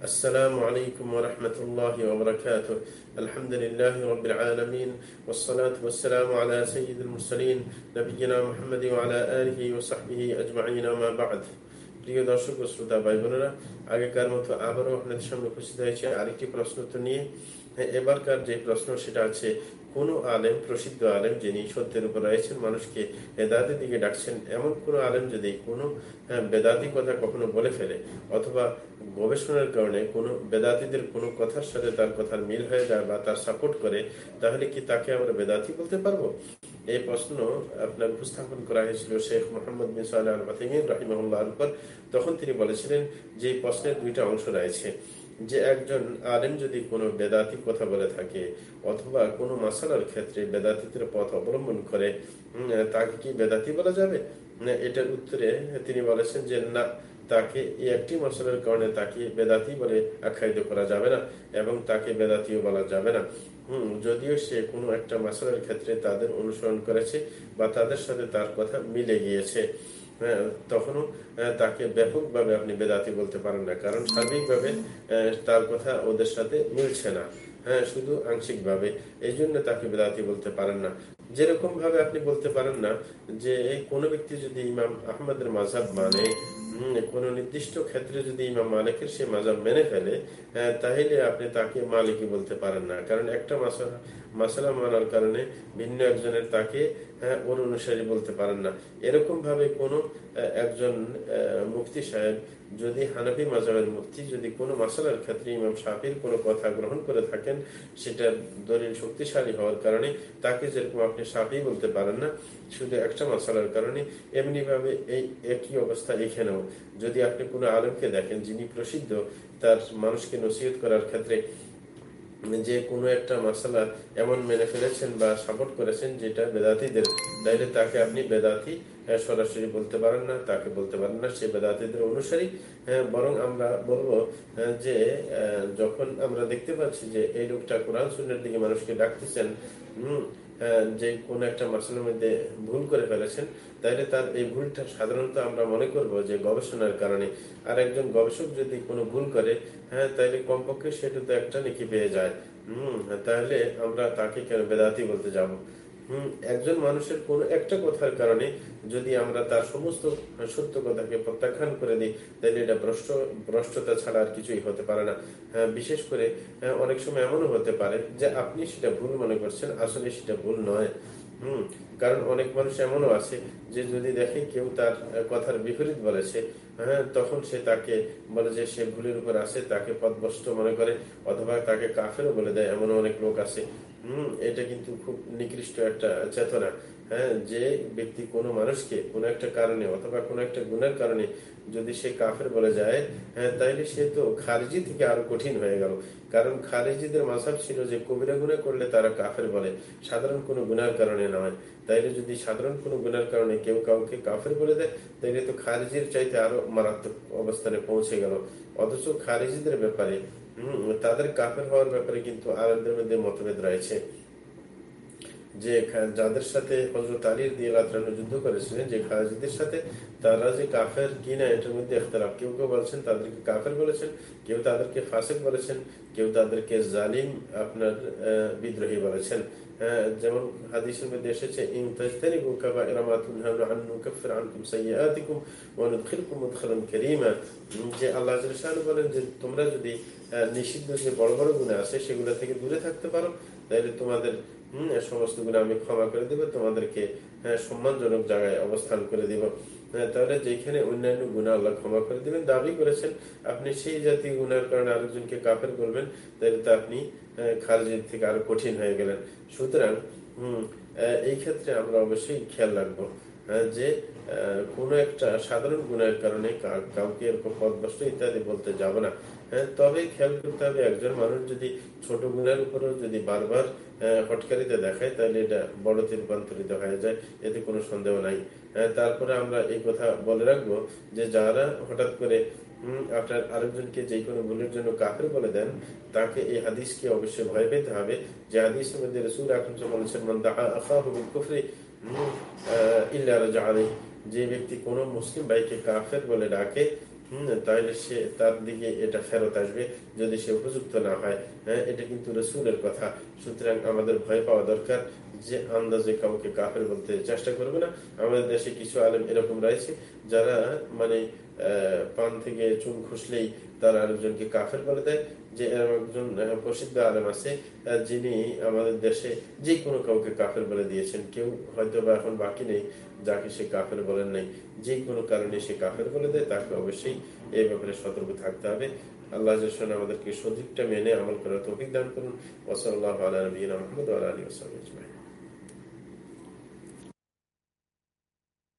السلام عليكم ورحمة الله وبركاته الحمد لله رب العالمين والصلاة والسلام على سيد المرسلين نبينا محمد وعلى آله وصحبه أجمعين ما بعد প্রিয় দর্শক ও শ্রোতা ভাই বোনেরা আগেকার মতো আবারও আপনাদের সামনে উপস্থিত হয়েছে আরেকটি প্রশ্ন তো নিয়ে এবারকার যে প্রশ্ন সেটা আছে কোন আলেম, প্রসিদ্ধ আলেম যিনি সত্যের উপর রয়েছেন, মানুষকে বেদাতের দিকে ডাকছেন, এমন কোন আলেম যদি কোনো বেদাতি কথা কখনো বলে ফেলে, অথবা গবেষণার কারণে কোনো বেদাতিদের কোনো কথার সাথে তার কথার মিল হয়ে যায় বা তার সাপোর্ট করে, তাহলে কি তাকে আমরা বেদাতি বলতে পারব? এই প্রশ্ন আপনার উপস্থাপন করা হয়েছিল শেখ মোহাম্মদ বিন সাল আল রাহিমাহুল্লাহ উপর। তখন তিনি বলেছিলেন যে প্রশ্নের দুইটা অংশ রয়েছে। যে একজন আলেম যদি কোনো বেদাতি কথা বলে থাকে অথবা কোনো মাসালার ক্ষেত্রে বেদাতিদের পথ অবলম্বন করে তাকে কি বেদাতি বলা যাবে? এটার উত্তরে তিনি বলেছেন যে না, তাকে এই একটি মশলার কারণে তাকে বেদাতি বলে আখ্যায়িত করা যাবে না এবং তাকে বেদাতিও বলা যাবে না। হম, যদিও সে কোনো একটা মশলার ক্ষেত্রে তাদের অনুসরণ করেছে বা তাদের সাথে তার কথা মিলে গিয়েছে। তখনও তাকে ব্যাপকভাবে আপনি বেদাতি বলতে পারেন না, কারণ সার্বিকভাবে তার কথা ওদের সাথে মিলছে না। হ্যাঁ শুধু আংশিকভাবে। এই জন্য তাকে বেদাতি বলতে পারেন না। যেরকম ভাবে আপনি বলতে পারেন না যে কোনো ব্যক্তি যদি ইমাম আহমদের মাঝাব মানে কোন নির্দিষ্ট ক্ষেত্রে যদি ইমাম মালিকের সে মাজাব মেনে ফেলে তাহলে আপনি তাকে মালিকই বলতে পারেন না। কারণ একটা মাসালা মাসালা মানার কারণে ভিন্ন একজনের তাকে ওর অনুসারী বলতে পারেন না। এরকম ভাবে কোনো একজন মুক্তি সাহেব যদি হানাফি মাজাবের মুক্তি যদি কোনো মাসালার ক্ষেত্রে ইমাম সাফির কোনো কথা গ্রহণ করে থাকেন, সেটা দলিল শক্তিশালী হওয়ার কারণে তাকে যেরকম আপনি সাফি বলতে পারেন না, শুধু একটা মশালার কারণে এমনি ভাবে এই একই অবস্থা এখানেও। যদি আপনি কোনো আলোককে দেখেন যিনি প্রসিদ্ধ, তার মানুষকে নসিহত করার ক্ষেত্রে যে কোনো একটা মশলা এমন মেনে ফেলেছেন বা সাপোর্ট করেছেন যেটা বেদাতিদের, তাইলে তাকে আপনি বেদাতি সরাসরি বলতে পারেন না, তাকে বলতে পারেন না, সে বেদাতিদের অনুসারী। বরং আমরা বলব যে যখন আমরা দেখতে পাচ্ছি যে এই লোকটা কোরআন শূন্যের দিকে মানুষকে ডাকতেছেন, হম যে কোন একটা মাসের মধ্যে ভুল করে ফেলেছেন তাহলে তার এই ভুলটা সাধারণত আমরা মনে করব যে গবেষণার কারণে। আর একজন গবেষক যদি কোনো ভুল করে হ্যাঁ তাহলে কমপক্ষে সেটা তো একটা নাকি পেয়ে যায়। হম তাহলে আমরা তাকে কেন বেদাতি বলতে যাব? একজন মানুষের কোন একটা কথার কারণে যদি আমরা তার সমস্ত সত্য কথাকে প্রত্যাখ্যান করে দিই তাহলে এটা ভ্রষ্ট ভ্রষ্টতা ছাড়া আর কিছুই হতে পারে না। হ্যাঁ, বিশেষ করে হ্যাঁ, অনেক সময় এমনও হতে পারে যে আপনি সেটা ভুল মনে করছেন আসলে সেটা ভুল নয়। হম কারণ অনেক মানুষ এমনও আছে যে যদি দেখে কেউ তার কথার বিপরীত বলেছে হ্যাঁ তখন সে তাকে বলে যে সে ভুলের উপর আছে তাকে পদভস্ত মনে করে, অথবা তাকে কাফেরও বলে দেয় এমন অনেক লোক আছে। হম, এটা কিন্তু খুব নিকৃষ্ট একটা চেতনা। হ্যাঁ যে ব্যক্তি কোনো মানুষকে কোনো একটা কারণে অথবা কোনো একটা গুণের কারণে যদি সে কাফের বলে যায় হ্যাঁ তাইলে সে তো খারিজি থেকে আরও কঠিন হয়ে গেল। কারণ খারিজিদের মাসাব ছিল যে কবিরা গুণা করলে তারা কাফের বলে, সাধারণ কোনো গুনার কারণে নয়। তাইলে যদি সাধারণ কোনো গুনার কারণে কেউ কাউকে কাফের বলে দেয়, তাইলে তো খারিজির চাইতে আরও মারাত্মক অবস্থানে পৌঁছে গেল। অথচ খারিজিদের ব্যাপারে তাদের কাপের হওয়ার ব্যাপারে কিন্তু আরবদের মধ্যে মতভেদ রয়েছে। যে যাদের সাথে হজরত আলীর দিয়ে যুদ্ধ করেছিলেন, যে খারাজিদের সাথে, তারা যে কাফের কিনা, এটার মধ্যে এখতলাফ। কেউ কেউ বলছেন তাদেরকে কাফের বলেছেন, কেউ তাদেরকে ফাসেক বলেছেন, কেউ তাদেরকে জালিম আপনার বিদ্রোহী বলেছেন। যেমন মধ্যে এসেছে যে বলেন যে তোমরা যদি নিষিদ্ধ যে বড় বড় গুণে আছে, সেগুলো থেকে দূরে থাকতে পারো। তাহলে তোমাদের, হম সমস্ত গুণে আমি ক্ষমা করে দিব, তোমাদেরকে সম্মানজনক জায়গায় অবস্থান করে দিব। তাহলে যেখানে অন্যান্য গুণা আল্লাহ ক্ষমা করে দিবেন, দাবি করেছেন, আপনি সেই জাতীয় গুণার কারণে আরেকজনকে কাফের করবেন, তাহলে তো আপনি খারজির থেকে আরও কঠিন হয়ে গেলেন। সুতরাং, হম এই ক্ষেত্রে আমরা অবশ্যই খেয়াল রাখব যে কোন একটা সাধারণ গুণের কারণে কাউকে এরকম পদভস্ত ইত্যাদি বলতে যাব না। হ্যাঁ তবে খেয়াল করতে হবে একজন মানুষ যদি ছোট গুণের উপরেও যদি বারবার হটকারিতে দেখায়, তাহলে এটা বড়তে রূপান্তরিত হয়ে যায়। এতে কোনো সন্দেহ নাই। তারপরে আমরা এই কথা বলে রাখব যে যারা হঠাৎ করে আপনার আরেকজনকে যে কোনো ভুলের জন্য কাফের বলে দেন, তাকে এই হাদিসকে অবশ্যই ভয় পেতে হবে। যে হাদিসের মধ্যে রসুল আকরম বলেছেন কুফরি ইল্লা যে ব্যক্তি কোন মুসলিম ভাইকে কাফের বলে ডাকে হম, তাহলে সে তার দিকে এটা ফেরত আসবে যদি সে উপযুক্ত না হয়। হ্যাঁ এটা কিন্তু রসুলের কথা। সুতরাং আমাদের ভয় পাওয়া দরকার। যে আন্দাজে কাউকে কাফের বলতে চেষ্টা করবে না। আমাদের দেশে কিছু আলেম এরকম রয়েছে, যারা মানে পান থেকে চুন খুসলেই তারা আরেকজনকে কাফের বলে দেয়। যে এরকম একজন প্রসিদ্ধ আলেম আছে যিনি আমাদের দেশে যে কোনো কাউকে কাফের বলে দিয়েছেন। কেউ হয়তো বা এখন বাকি নেই, যাকে সে কাফের বলেন নাই। যে কোনো কারণে সে কাফের বলে দেয়, তাকে অবশ্যই এই ব্যাপারে সতর্ক থাকতে হবে। আল্লাহ আমাদেরকে সঠিকটা মেনে আমল করার তৌফিক দান করুন। ওসল আল্লাহ আলী আলী